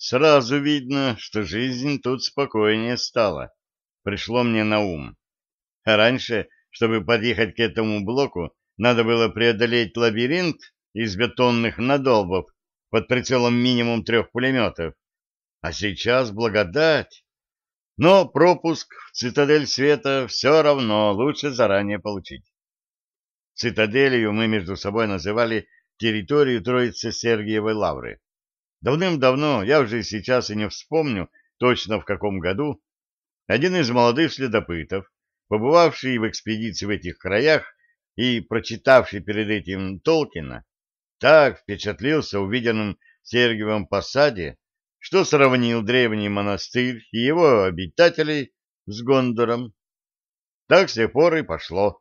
Сразу видно, что жизнь тут спокойнее стала. Пришло мне на ум. А раньше, чтобы подъехать к этому блоку, надо было преодолеть лабиринт из бетонных надолбов под прицелом минимум трех пулеметов. А сейчас благодать. Но пропуск в цитадель света все равно лучше заранее получить. Цитаделью мы между собой называли территорию Троицы Сергиевой Лавры. Давным-давно, я уже сейчас и не вспомню точно в каком году, один из молодых следопытов, побывавший в экспедиции в этих краях и прочитавший перед этим Толкина, так впечатлился увиденным Сергиевом посаде, что сравнил древний монастырь и его обитателей с Гондором. Так с тех пор и пошло.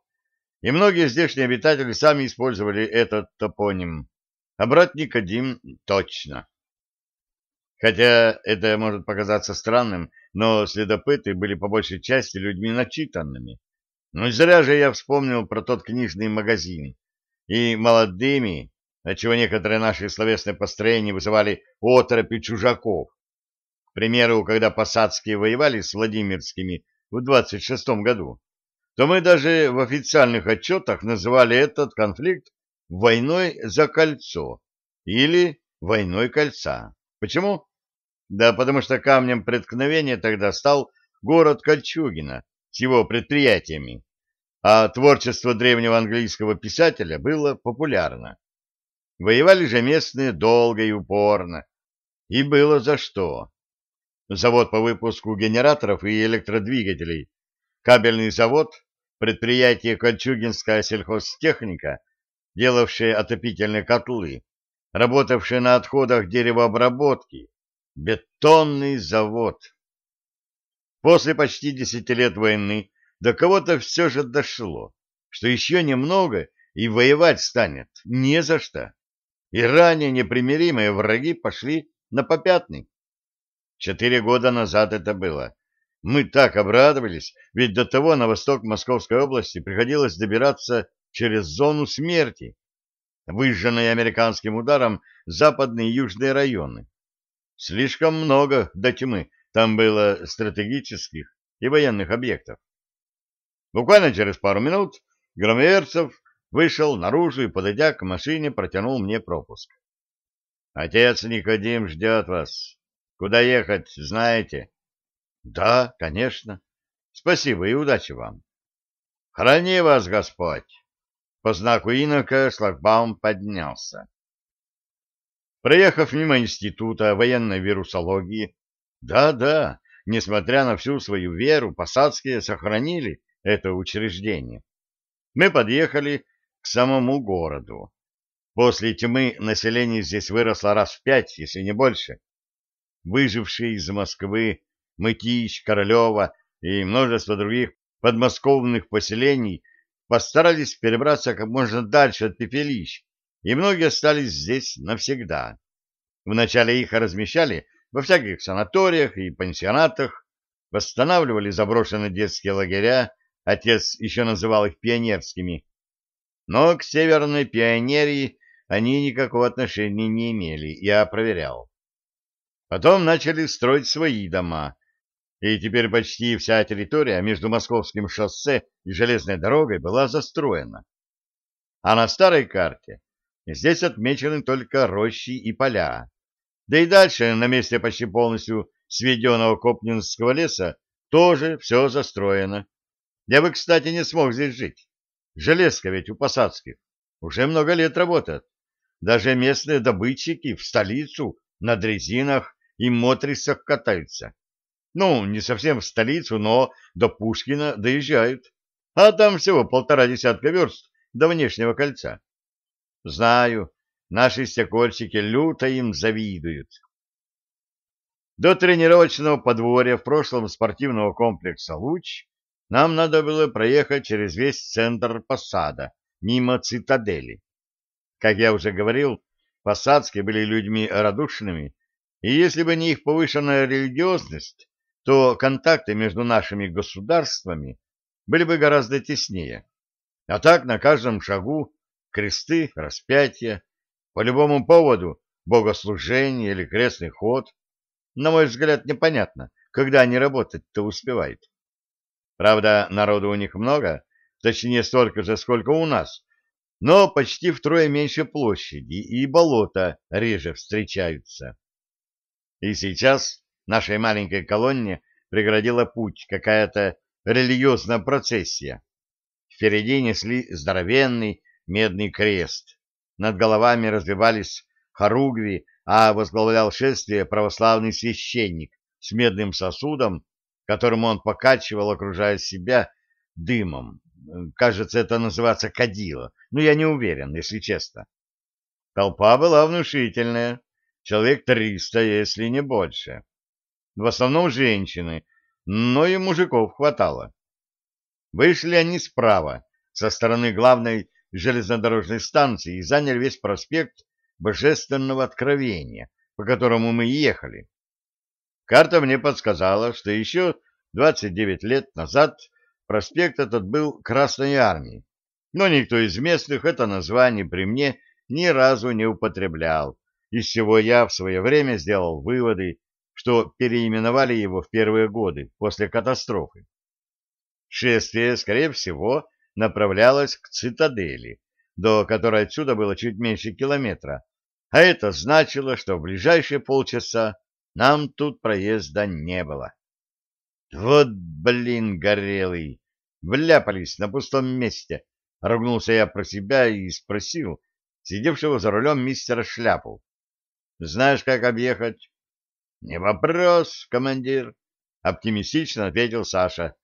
И многие здешние обитатели сами использовали этот топоним. А брат Никодим точно. Хотя это может показаться странным, но следопыты были по большей части людьми начитанными. Ну зря же я вспомнил про тот книжный магазин. И молодыми, отчего некоторые наши словесные построения вызывали оторопи чужаков. К примеру, когда посадские воевали с Владимирскими в 26-м году, то мы даже в официальных отчетах называли этот конфликт «войной за кольцо» или «войной кольца». Почему? Да потому что камнем преткновения тогда стал город Кольчугино с его предприятиями, а творчество древнего английского писателя было популярно. Воевали же местные долго и упорно, и было за что. Завод по выпуску генераторов и электродвигателей, кабельный завод, предприятие Кольчугинская сельхозтехника, делавшее отопительные котлы, работавшее на отходах деревообработки, Бетонный завод. После почти десяти лет войны до кого-то все же дошло, что еще немного и воевать станет не за что. И ранее непримиримые враги пошли на попятный. Четыре года назад это было. Мы так обрадовались, ведь до того на восток Московской области приходилось добираться через зону смерти, выжженные американским ударом западные и южные районы. Слишком много до тьмы там было стратегических и военных объектов. Буквально через пару минут Громоверцев вышел наружу и, подойдя к машине, протянул мне пропуск. — Отец Никодим ждет вас. Куда ехать, знаете? — Да, конечно. Спасибо и удачи вам. — Храни вас Господь. По знаку инока шлагбаум поднялся. Проехав мимо института военной вирусологии, да-да, несмотря на всю свою веру, посадские сохранили это учреждение. Мы подъехали к самому городу. После тьмы население здесь выросло раз в пять, если не больше. Выжившие из Москвы Мытищ, Королева и множество других подмосковных поселений постарались перебраться как можно дальше от пепелищ, и многие остались здесь навсегда. Вначале их размещали во всяких санаториях и пансионатах, восстанавливали заброшенные детские лагеря, отец еще называл их пионерскими. Но к северной пионерии они никакого отношения не имели, я проверял. Потом начали строить свои дома, и теперь почти вся территория между Московским шоссе и железной дорогой была застроена. А на старой карте Здесь отмечены только рощи и поля. Да и дальше, на месте почти полностью сведенного Копнинского леса, тоже все застроено. Я бы, кстати, не смог здесь жить. Железка ведь у посадских уже много лет работает. Даже местные добытчики в столицу на дрезинах и мотрисах катаются. Ну, не совсем в столицу, но до Пушкина доезжают. А там всего полтора десятка верст до внешнего кольца. Знаю, наши стекольщики люто им завидуют. До тренировочного подворья в прошлом спортивного комплекса «Луч» нам надо было проехать через весь центр посада, мимо цитадели. Как я уже говорил, посадские были людьми радушными, и если бы не их повышенная религиозность, то контакты между нашими государствами были бы гораздо теснее. А так на каждом шагу кресты, распятия, по любому поводу богослужение или крестный ход, на мой взгляд, непонятно, когда они работать-то успевают. Правда, народу у них много, точнее столько же, сколько у нас, но почти втрое меньше площади, и болота реже встречаются. И сейчас нашей маленькой колонне преградила путь какая-то религиозная процессия. Впереди несли здоровенный медный крест. Над головами развивались хоругви, а возглавлял шествие православный священник с медным сосудом, которым он покачивал, окружая себя дымом. Кажется, это называется кадило, но я не уверен, если честно. Толпа была внушительная, человек триста, если не больше. В основном женщины, но и мужиков хватало. Вышли они справа, со стороны главной железнодорожной станции, и заняли весь проспект Божественного Откровения, по которому мы ехали. Карта мне подсказала, что еще 29 лет назад проспект этот был Красной Армии, но никто из местных это название при мне ни разу не употреблял, из чего я в свое время сделал выводы, что переименовали его в первые годы после катастрофы. Шествие, скорее всего, направлялось к цитадели, до которой отсюда было чуть меньше километра, а это значило, что в ближайшие полчаса нам тут проезда не было. Вот, блин, горелый! Вляпались на пустом месте. Ругнулся я про себя и спросил сидевшего за рулем мистера Шляпу. Знаешь, как объехать? Не вопрос, командир, оптимистично ответил Саша.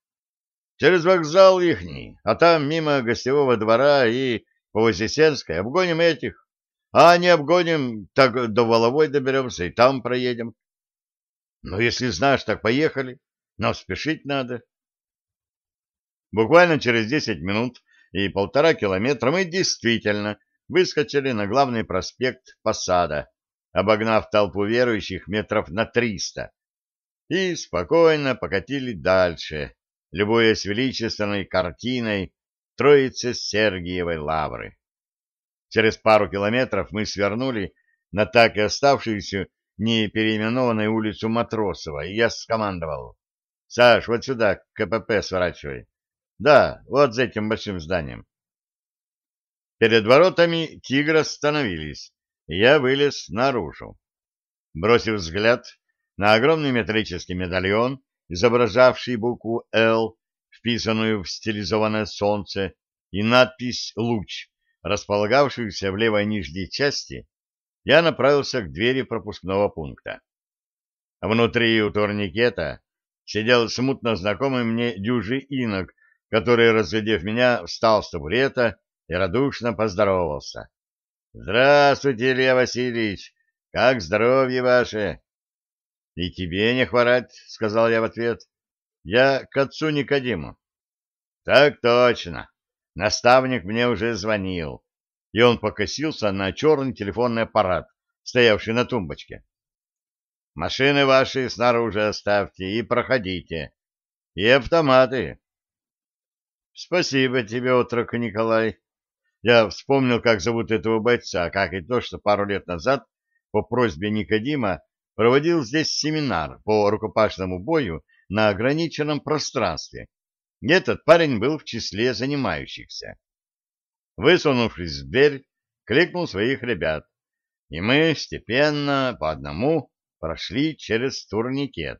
Через вокзал ихний, а там мимо гостевого двора и по Вознесенской обгоним этих. А не обгоним, так до Воловой доберемся и там проедем. Ну, если знаешь, так поехали. Но спешить надо. Буквально через десять минут и полтора километра мы действительно выскочили на главный проспект Посада, обогнав толпу верующих метров на триста, и спокойно покатили дальше, любуясь величественной картиной Троицы Сергиевой Лавры. Через пару километров мы свернули на так и оставшуюся не переименованную улицу Матросова, и я скомандовал. «Саш, вот сюда, КПП сворачивай. Да, вот за этим большим зданием». Перед воротами тигра остановились, и я вылез наружу. Бросив взгляд на огромный металлический медальон, изображавший букву «Л», вписанную в стилизованное солнце, и надпись «Луч», располагавшуюся в левой нижней части, я направился к двери пропускного пункта. Внутри у турникета сидел смутно знакомый мне дюжий инок, который, разглядев меня, встал с табурета и радушно поздоровался. — Здравствуйте, Илья Васильевич! Как здоровье ваше? — И тебе не хворать, — сказал я в ответ. — Я к отцу Никодиму. — Так точно. Наставник мне уже звонил, и он покосился на черный телефонный аппарат, стоявший на тумбочке. Машины ваши снаружи оставьте и проходите. И автоматы. Спасибо тебе, отрок Николай. Я вспомнил, как зовут этого бойца, как и то, что пару лет назад по просьбе Никодима проводил здесь семинар по рукопашному бою на ограниченном пространстве. Этот парень был в числе занимающихся. Высунувшись в дверь, кликнул своих ребят, и мы степенно по одному прошли через турникет.